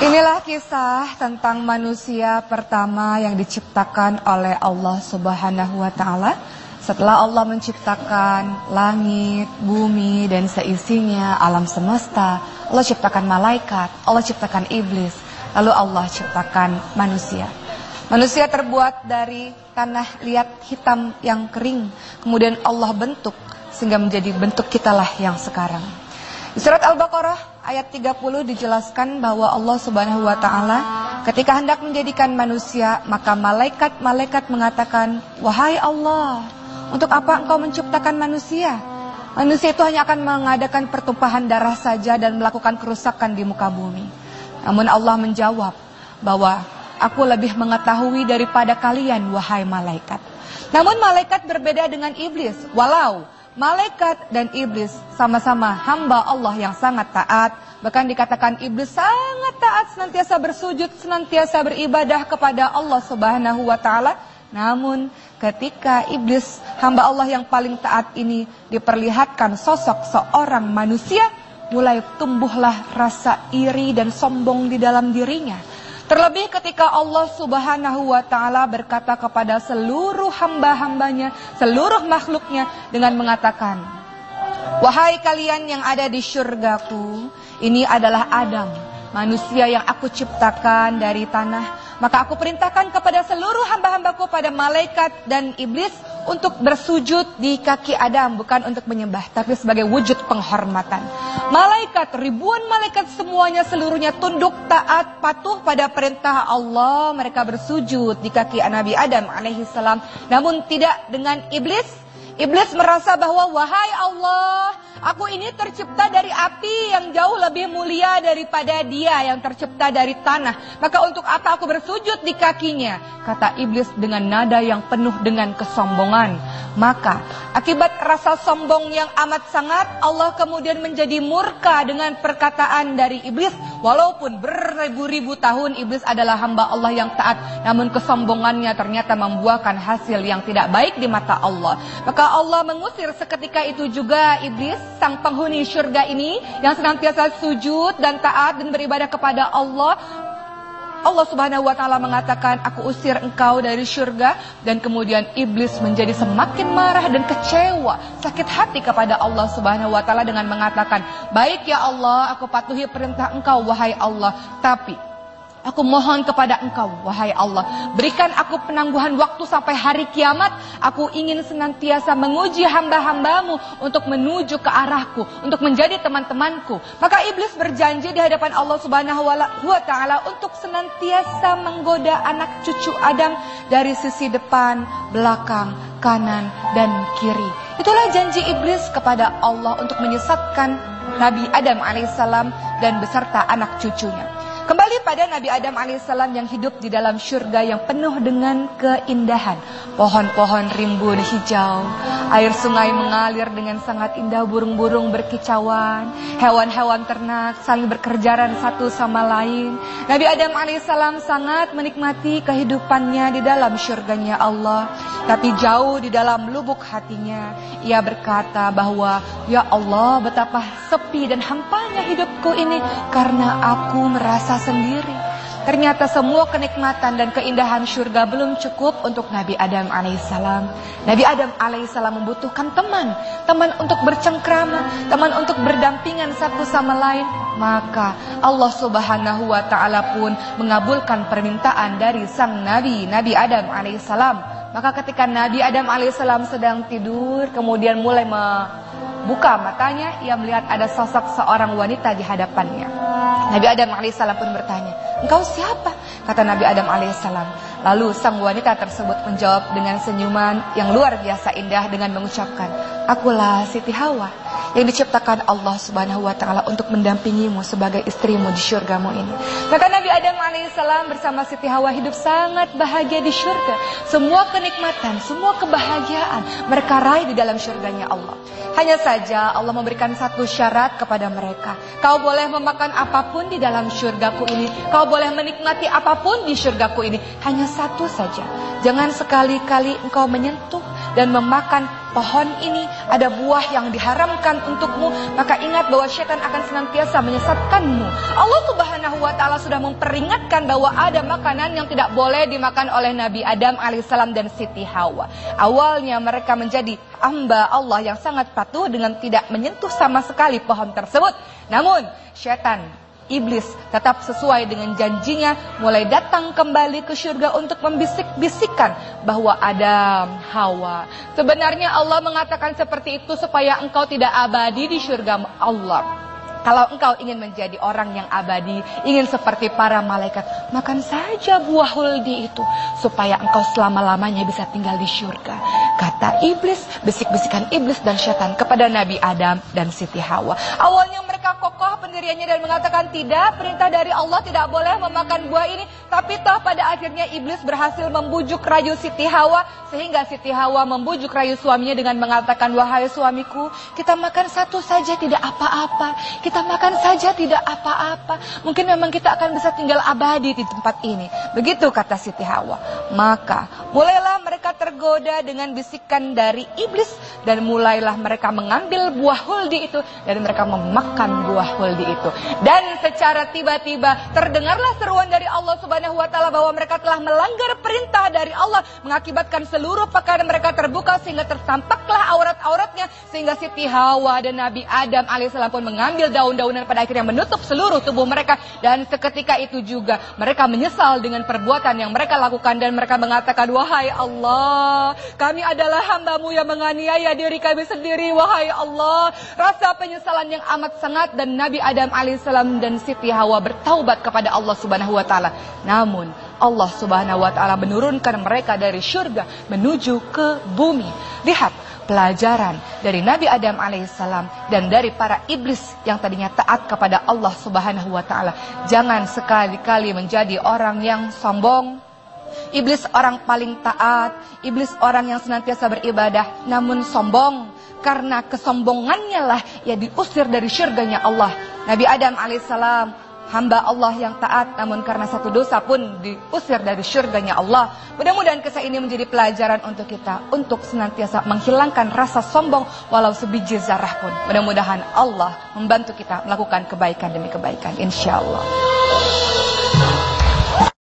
Inilah kisah tentang manusia pertama yang diciptakan oleh Allah Subhanahu wa taala. Setelah Allah menciptakan langit, bumi dan seisinya, alam semesta, Allah ciptakan malaikat, Allah ciptakan iblis, lalu Allah ciptakan manusia. Manusia terbuat dari tanah liat hitam yang kering, kemudian Allah bentuk sehingga menjadi bentuk kitalah yang sekarang. Surat Al-Baqarah ayat 30 dijelaskan bahwa Allah Subhanahu wa taala ketika hendak menjadikan manusia, maka malaikat-malaikat mengatakan, "Wahai Allah, untuk apa Engkau menciptakan manusia? Manusia itu hanya akan mengadakan pertumpahan darah saja dan melakukan kerusakan di muka bumi." Namun Allah menjawab bahwa aku lebih mengetahui daripada kalian wahai malaikat. Namun malaikat berbeda dengan iblis. Walau malaikat dan iblis sama-sama hamba Allah yang sangat taat. Bahkan dikatakan iblis sangat taat senantiasa bersujud, senantiasa beribadah kepada Allah Subhanahu wa taala. Namun ketika iblis hamba Allah yang paling taat ini diperlihatkan sosok seorang manusia, mulai tumbuhlah rasa iri dan sombong di dalam dirinya. Terlebih ketika Allah subhanahu wa ta'ala berkata kepada seluruh hamba-hambanya, seluruh makhluknya dengan mengatakan, Wahai kalian yang ada di syurgaku, ini adalah Adam, manusia yang aku ciptakan dari tanah. Maka aku perintahkan kepada seluruh hamba-hambaku pada malaikat dan iblis untuk bersujud di kaki Adam. Bukan untuk menyembah, tapi sebagai wujud penghormatan. Malaikat, ribuan malaikat semuanya seluruhnya tunduk, taat, patuh pada perintah Allah. Mereka bersujud di kaki Nabi Adam alaihissalam. Namun tidak dengan iblis. Iblis merasa bahwa wahai Allah, aku ini tercipta dari api yang jauh lebih mulia daripada dia yang tercipta dari tanah. Maka untuk apa aku bersujud di kakinya? Kata iblis dengan nada yang penuh dengan kesombongan. Maka akibat rasa sombong yang amat sangat Allah kemudian menjadi murka dengan perkataan dari iblis. Walaupun beribu-ribu tahun iblis adalah hamba Allah yang taat. Namun kesombongannya ternyata membuahkan hasil yang tidak baik di mata Allah. Maka Allah mengusir seketika itu juga iblis, sang penghuni surga ini yang senantiasa sujud dan taat dan beribadah kepada Allah. Allah Subhanahu wa taala mengatakan, "Aku usir engkau dari surga." Dan kemudian iblis menjadi semakin marah dan kecewa, sakit hati kepada Allah Subhanahu wa taala dengan mengatakan, "Baik ya Allah, aku patuhi perintah engkau wahai Allah, tapi Aku mohon kepada engkau, wahai Allah. Berikan aku penangguhan waktu sampai hari kiamat. Aku ingin senantiasa menguji hamba-hambamu untuk menuju ke arahku. Untuk menjadi teman-temanku. Maka iblis berjanji di hadapan Allah subhanahu wa ta'ala untuk senantiasa menggoda anak cucu Adam dari sisi depan, belakang, kanan, dan kiri. Itulah janji iblis kepada Allah untuk menyesatkan Nabi Adam alaihissalam dan beserta anak cucunya. Kembali pada Nabi Adam alaihissalam yang hidup di dalam surga yang penuh dengan keindahan. Pohon-pohon rimbun hijau, air sungai mengalir dengan sangat indah, burung-burung berkicauan, hewan-hewan ternak saling berkerjaran satu sama lain. Nabi Adam alaihissalam sangat menikmati kehidupannya di dalam surganya Allah. Tapi jauh di dalam lubuk hatinya, ia berkata bahwa, Ya Allah betapa sepi dan hampanya hidupku ini karena aku merasa sendiri. Ternyata semua kenikmatan dan keindahan surga belum cukup untuk Nabi Adam alaihissalam. Nabi Adam alaihissalam membutuhkan teman, teman untuk bercengkrama, teman untuk berdampingan satu sama lain. Maka Allah Subhanahu wa taala pun mengabulkan permintaan dari sang nabi, Nabi Adam alaihissalam. Maka ketika Nabi Adam alaihissalam sedang tidur, kemudian mulai membuka matanya, ia melihat ada sosok seorang wanita di hadapannya. Nabi Adam alaihissalam pun bertanya, engkau siapa? Kata Nabi Adam alaihissalam. Lalu sang wanita tersebut menjawab dengan senyuman yang luar biasa indah dengan mengucapkan, akulah Siti Hawa yang diciptakan Allah Subhanahu wa taala untuk mendampingimu sebagai istrimu di syurgamu ini. Maka Nabi Adam alaihissalam bersama Siti Hawa hidup sangat bahagia di syurga. Semua kenikmatan, semua kebahagiaan mereka raih di dalam syurganya Allah. Hanya saja Allah memberikan satu syarat kepada mereka. Kau boleh memakan apa pun di dalam syurgaku ini. Kau boleh menikmati apa pun di syurgaku ini. Hanya satu saja. Jangan sekali-kali engkau menyentuh dan memakan pohon ini ada buah yang diharamkan untukmu maka ingat bahwa syaitan akan senantiasa menyesatkanmu Allah subhanahu wa taala sudah memperingatkan bahwa ada makanan yang tidak boleh dimakan oleh Nabi Adam alaihissalam dan Siti Hawa. Awalnya mereka menjadi hamba Allah yang sangat patuh dengan tidak menyentuh sama sekali pohon tersebut. Namun syaitan iblis tetap sesuai dengan janjinya mulai datang kembali ke surga untuk membisik-bisikkan bahwa ada Hawa. Sebenarnya Allah mengatakan seperti itu supaya engkau tidak abadi di surga Allah. Kalau engkau ingin menjadi orang yang abadi, ingin seperti para malaikat, makan saja buah huldi itu supaya engkau selama-lamanya bisa tinggal di surga. Kata iblis, bisik-bisikan iblis dan syaitan kepada Nabi Adam dan Siti Hawa. Awalnya pendiriannya dan mengatakan tidak, perintah dari Allah tidak boleh memakan buah ini. Tapi toh pada akhirnya iblis berhasil membujuk rayu Siti Hawa sehingga Siti Hawa membujuk rayu suaminya dengan mengatakan, wahai suamiku, kita makan satu saja tidak apa-apa kita makan saja tidak apa-apa. Mungkin memang kita akan bisa tinggal abadi di tempat ini. Begitu kata Siti Hawa. Maka mulailah mereka tergoda dengan bisikan dari iblis. Dan mulailah mereka mengambil buah huldi itu. Dan mereka memakan buah huldi itu. Dan secara tiba-tiba terdengarlah seruan dari Allah subhanahu wa ta'ala bahwa mereka telah melanggar perintah dari Allah. Mengakibatkan seluruh pakaian mereka terbuka sehingga tersampaklah aurat-auratnya. Sehingga Siti Hawa dan Nabi Adam alaihissalam pun mengambil daun-daunan pada akhirnya menutup seluruh tubuh mereka dan seketika itu juga mereka menyesal dengan perbuatan yang mereka lakukan dan mereka mengatakan wahai Allah kami adalah hambamu yang menganiaya diri kami sendiri wahai Allah rasa penyesalan yang amat sangat dan Nabi Adam alaihissalam dan Siti Hawa bertaubat kepada Allah subhanahu wa ta'ala namun Allah subhanahu wa ta'ala menurunkan mereka dari surga menuju ke bumi lihat pelajaran dari Nabi Adam alaihissalam dan dari para iblis yang tadinya taat kepada Allah Subhanahu wa taala. Jangan sekali-kali menjadi orang yang sombong. Iblis orang paling taat, iblis orang yang senantiasa beribadah namun sombong karena kesombongannya lah ia diusir dari syurganya Allah. Nabi Adam alaihissalam hamba Allah yang taat namun karena satu dosa pun diusir dari syurganya Allah. Mudah-mudahan kisah ini menjadi pelajaran untuk kita untuk senantiasa menghilangkan rasa sombong walau sebiji zarah pun. Mudah-mudahan Allah membantu kita melakukan kebaikan demi kebaikan insya Allah.